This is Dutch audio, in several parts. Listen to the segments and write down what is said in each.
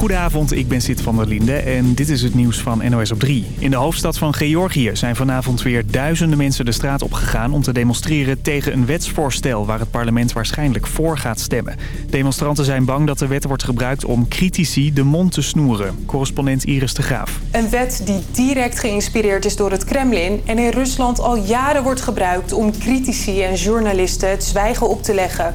Goedenavond, ik ben Sid van der Linde en dit is het nieuws van NOS op 3. In de hoofdstad van Georgië zijn vanavond weer duizenden mensen de straat opgegaan... om te demonstreren tegen een wetsvoorstel waar het parlement waarschijnlijk voor gaat stemmen. Demonstranten zijn bang dat de wet wordt gebruikt om critici de mond te snoeren. Correspondent Iris de Graaf. Een wet die direct geïnspireerd is door het Kremlin... en in Rusland al jaren wordt gebruikt om critici en journalisten het zwijgen op te leggen.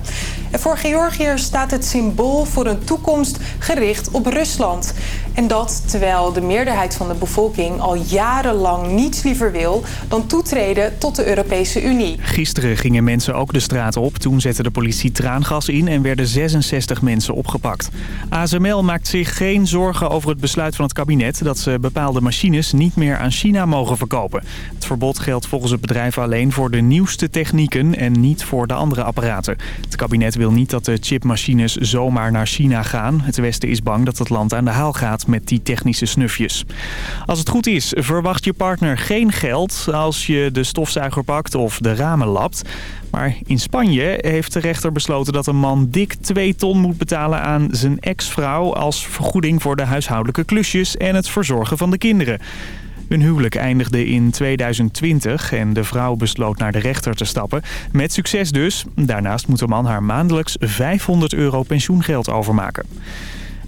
Voor Georgiërs staat het symbool voor een toekomst gericht op Rusland. En dat terwijl de meerderheid van de bevolking al jarenlang niets liever wil dan toetreden tot de Europese Unie. Gisteren gingen mensen ook de straat op. Toen zette de politie traangas in en werden 66 mensen opgepakt. ASML maakt zich geen zorgen over het besluit van het kabinet... dat ze bepaalde machines niet meer aan China mogen verkopen. Het verbod geldt volgens het bedrijf alleen voor de nieuwste technieken... en niet voor de andere apparaten. Het kabinet wil niet dat de chipmachines zomaar naar China gaan. Het Westen is bang dat het land aan de haal gaat met die technische snufjes. Als het goed is, verwacht je partner geen geld als je de stofzuiger pakt of de ramen lapt. Maar in Spanje heeft de rechter besloten dat een man dik 2 ton moet betalen aan zijn ex-vrouw... als vergoeding voor de huishoudelijke klusjes en het verzorgen van de kinderen. Hun huwelijk eindigde in 2020 en de vrouw besloot naar de rechter te stappen. Met succes dus. Daarnaast moet de man haar maandelijks 500 euro pensioengeld overmaken.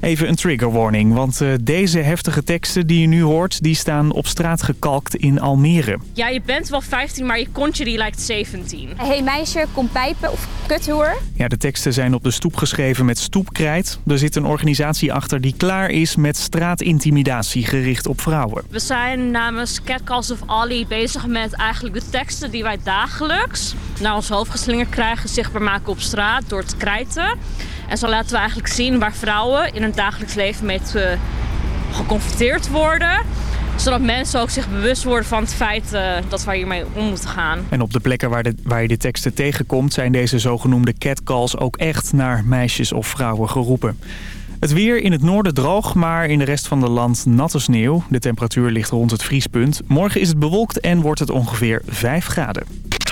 Even een trigger warning, want uh, deze heftige teksten die je nu hoort... die staan op straat gekalkt in Almere. Ja, je bent wel 15, maar je kontje die lijkt 17. Hey meisje, kom pijpen of kuthoer. Ja, de teksten zijn op de stoep geschreven met stoepkrijt. Er zit een organisatie achter die klaar is met straatintimidatie gericht op vrouwen. We zijn namens Catcalls of Ali bezig met eigenlijk de teksten die wij dagelijks... naar ons hoofd geslingerd krijgen, zichtbaar maken op straat door te krijten... En zo laten we eigenlijk zien waar vrouwen in hun dagelijks leven mee te, geconfronteerd worden zodat mensen ook zich bewust worden van het feit uh, dat we hiermee om moeten gaan. En op de plekken waar, de, waar je de teksten tegenkomt... zijn deze zogenoemde catcalls ook echt naar meisjes of vrouwen geroepen. Het weer in het noorden droog, maar in de rest van het land natte sneeuw. De temperatuur ligt rond het vriespunt. Morgen is het bewolkt en wordt het ongeveer 5 graden.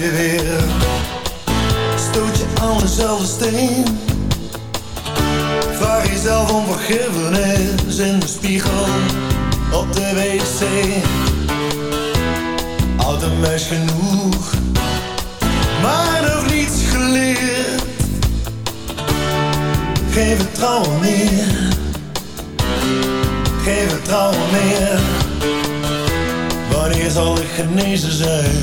Weer. Stoot je aan dezelfde steen. Vraag jezelf om vergiffenis in de spiegel op de wc. Oud en meis genoeg, maar nog niets geleerd. Geen vertrouwen meer, geen vertrouwen meer. Wanneer zal ik genezen zijn?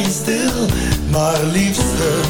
Still, stil, maar liefste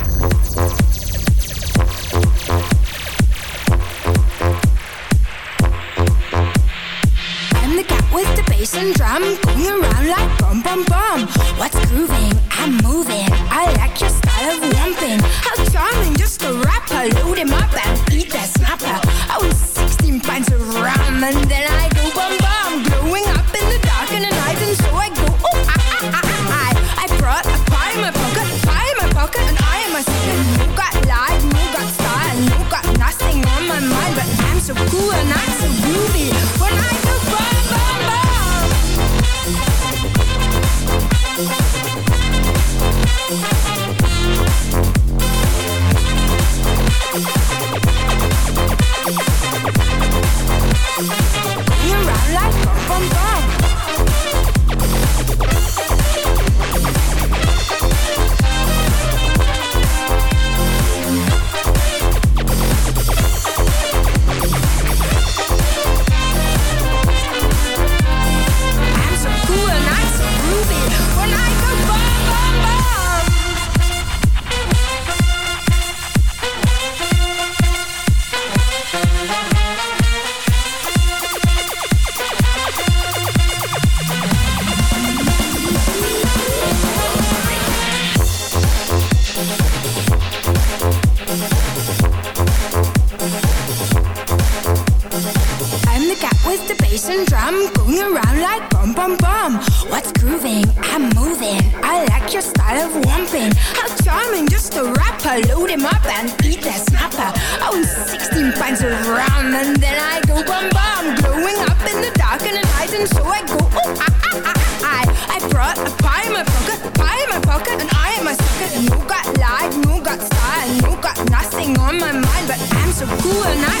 bum bum. What's grooving? I'm moving. I like your style of romping How charming, just a rapper. Load him up and eat that snapper. I own 16 pints of rum And then I go bum bum. Growing up in the dark and the night And so I go oh ah ah ah I, I brought a pie in my pocket Pie in my pocket and I am a sucker. No got lied, no got style No got nothing on my mind But I'm so cool and I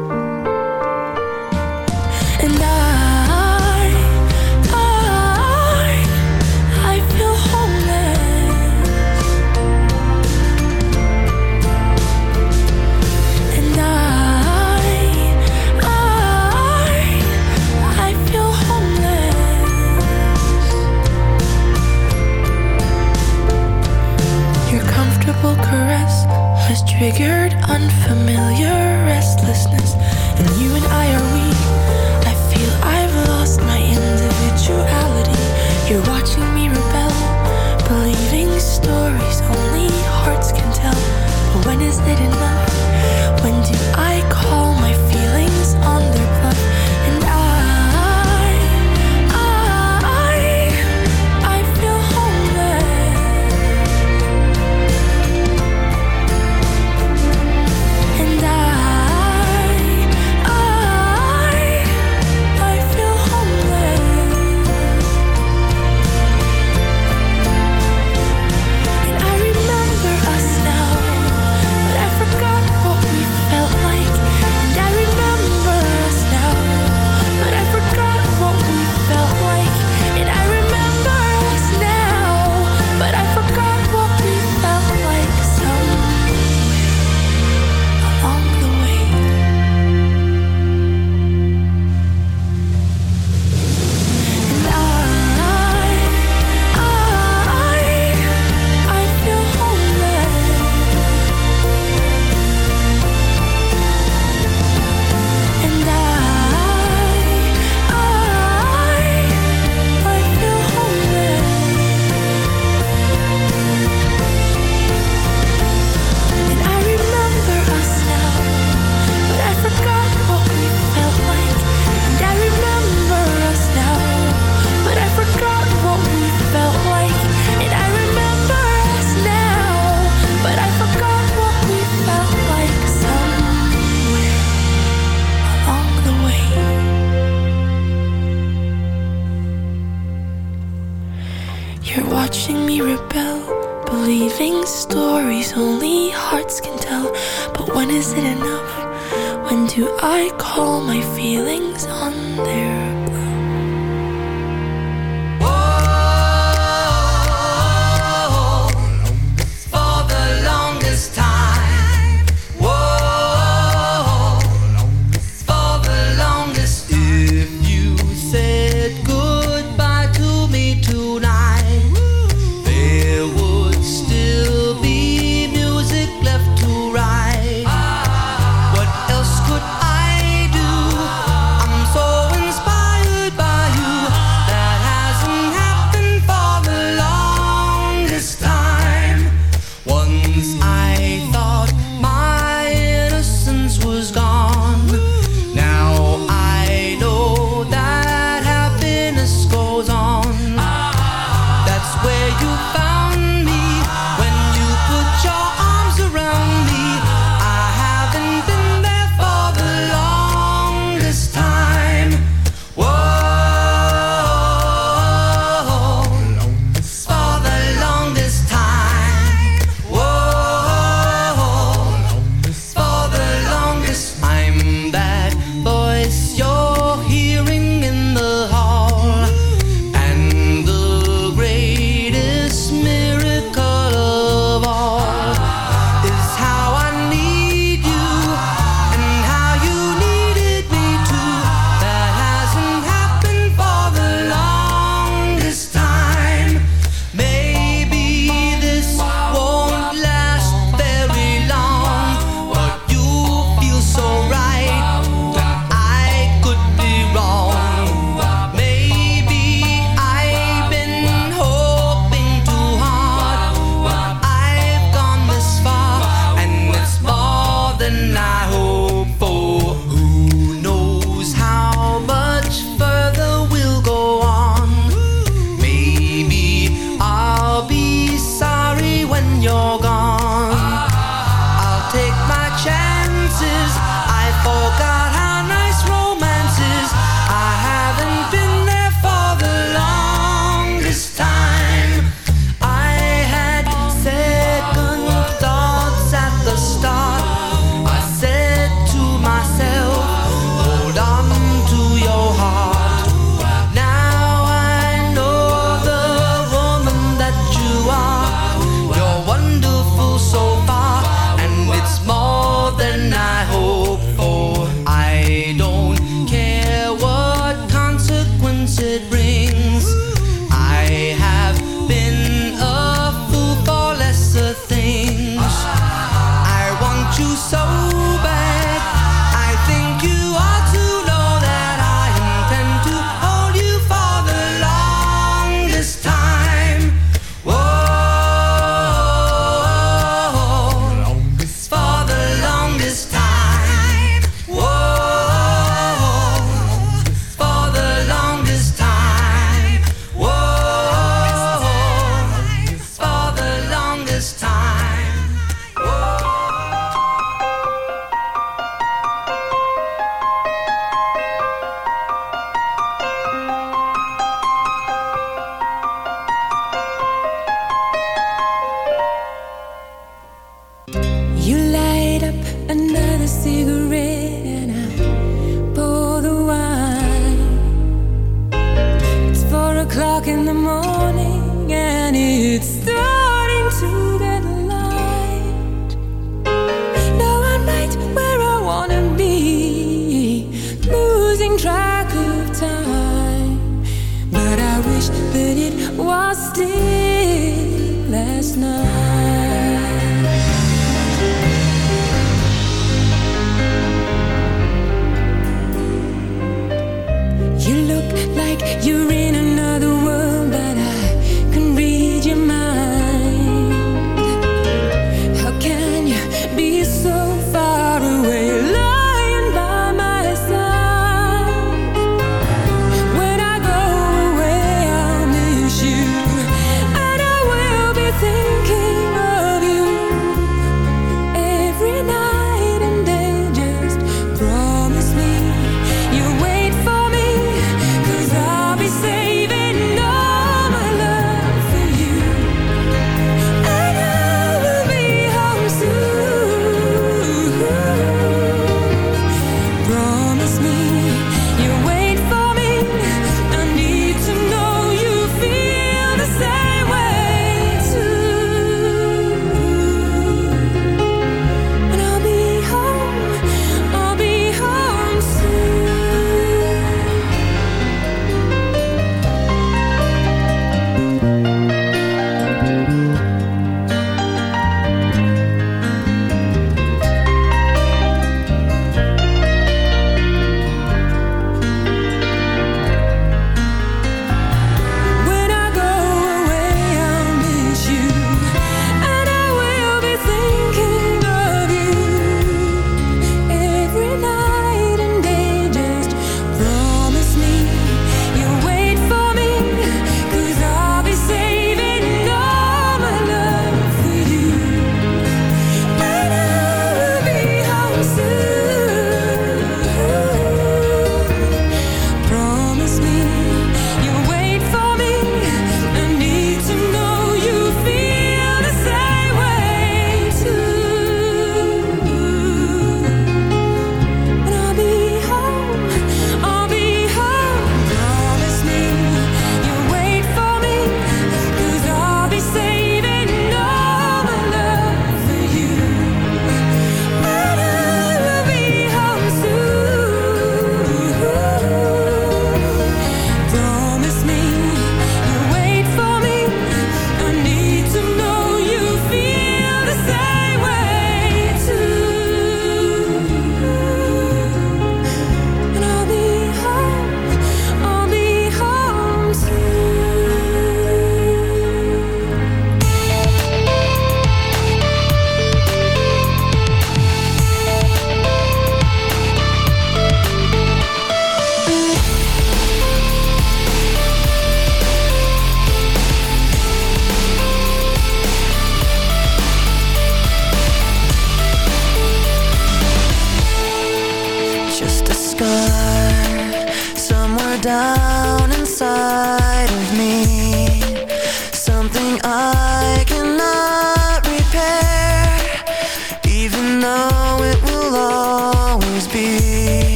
triggered unfamiliar restlessness.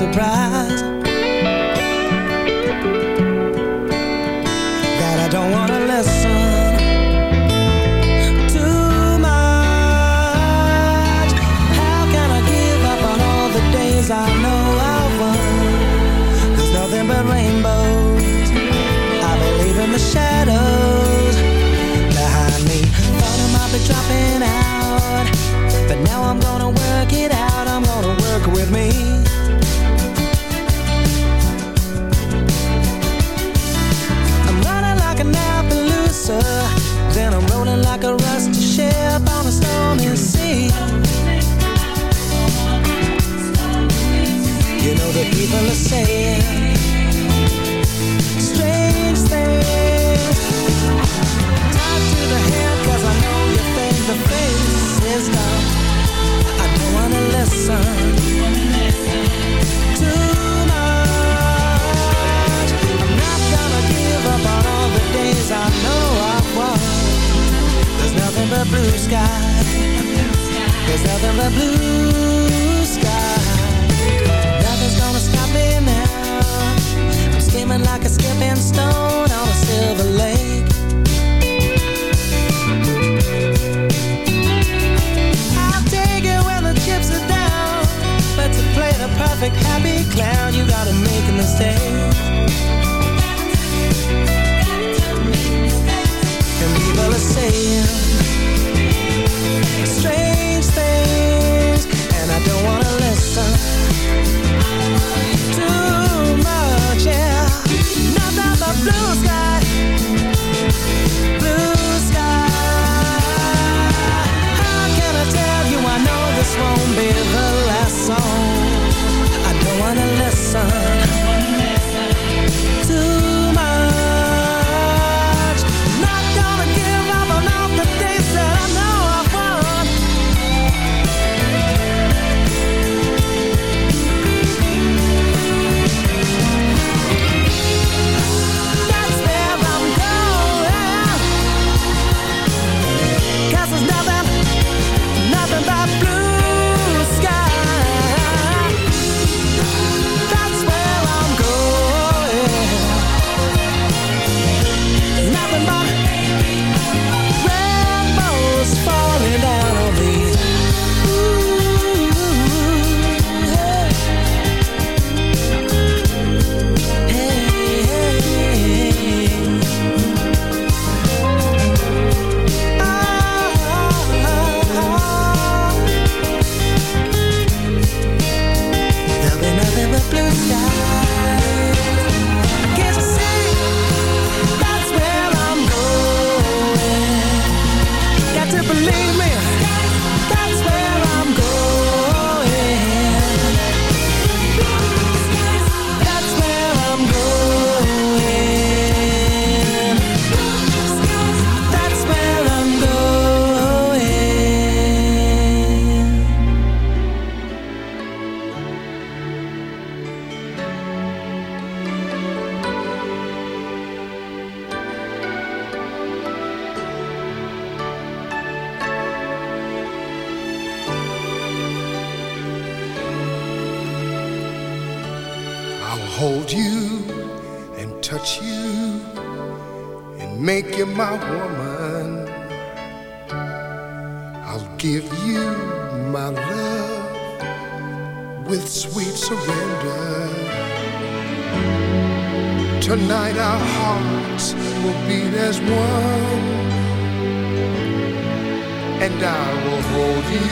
Surprise Tonight our hearts will beat as one, and I will hold you,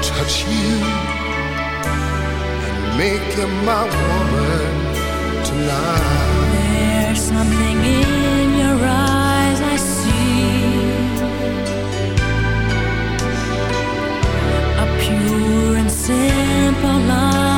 touch you, and make you my woman tonight. There's something in your eyes I see, a pure and simple light.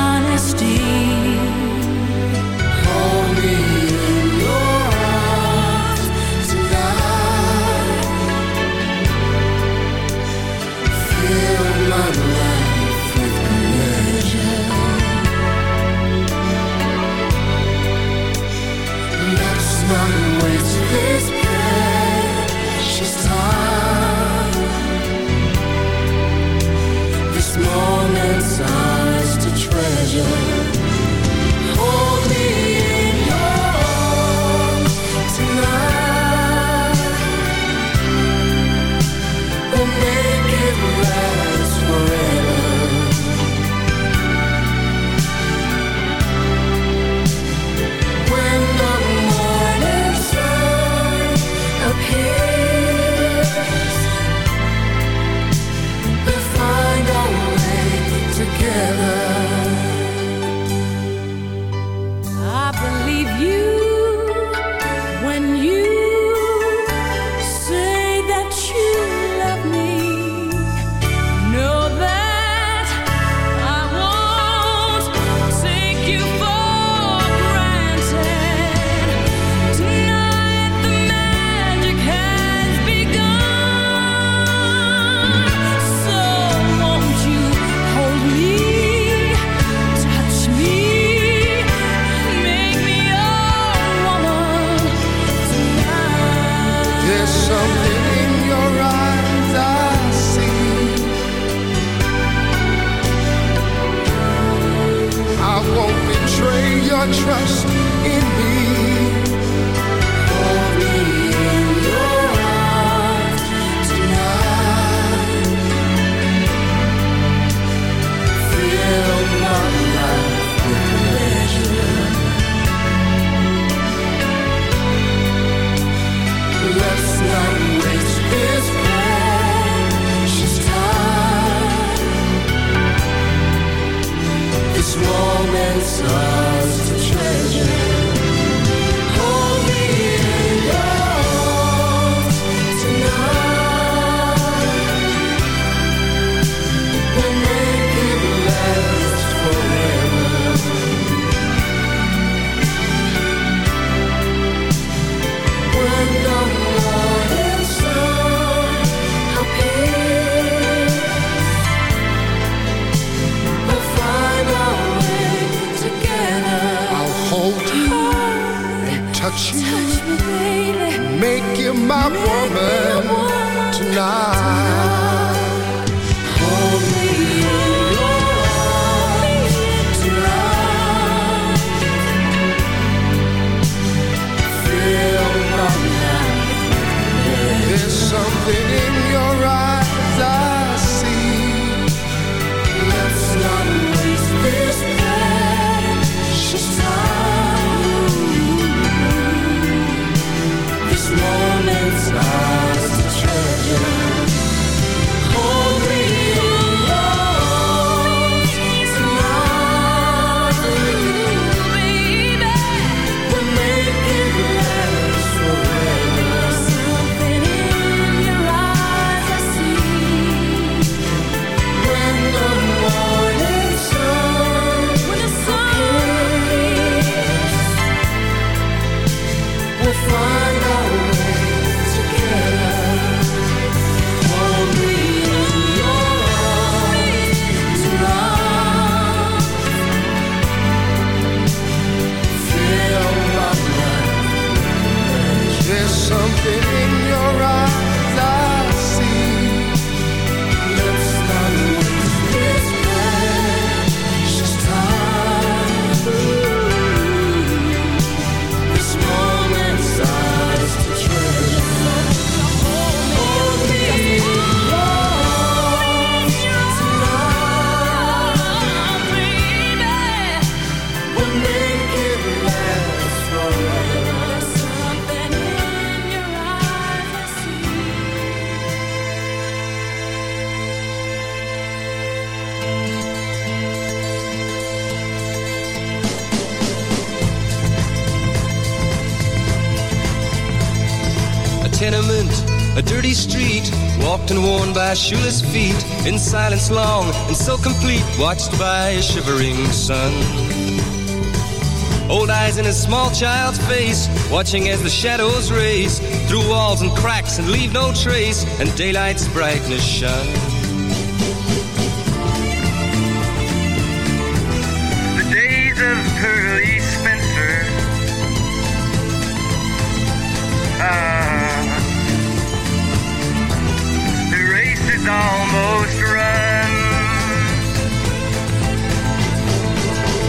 Watched by a shivering sun. Old eyes in a small child's face, watching as the shadows race through walls and cracks and leave no trace, and daylight's brightness shine. The days of Pearly Spencer. Ah, the race is almost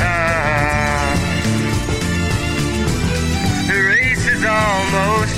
Ah, the race is almost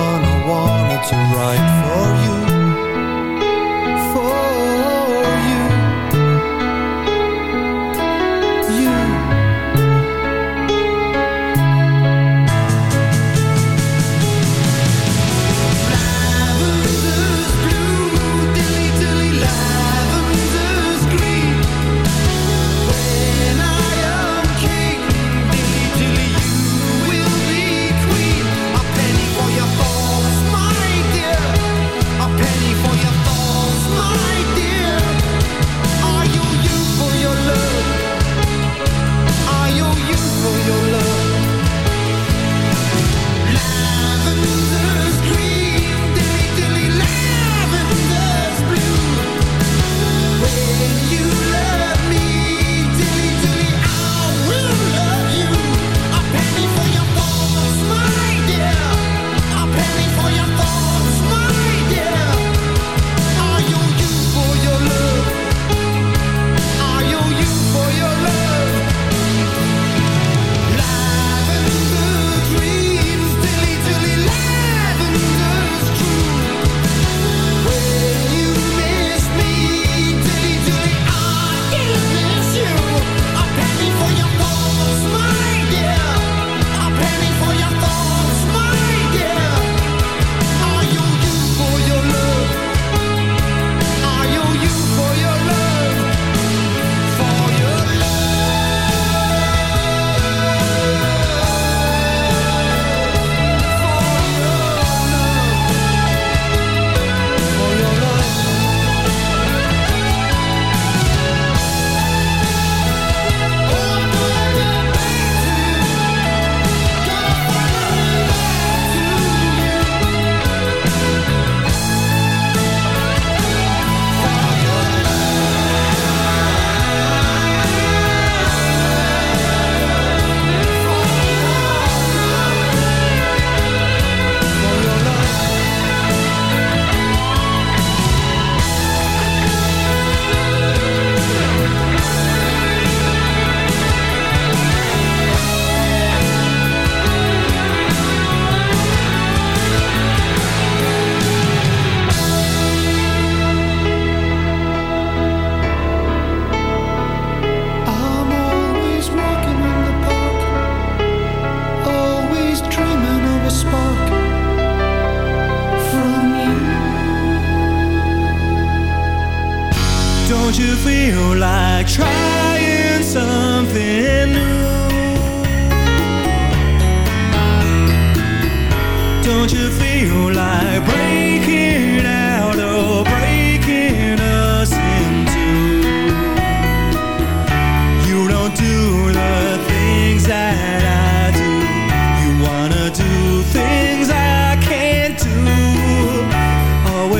to write for you.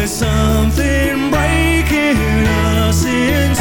there's something breaking us inside.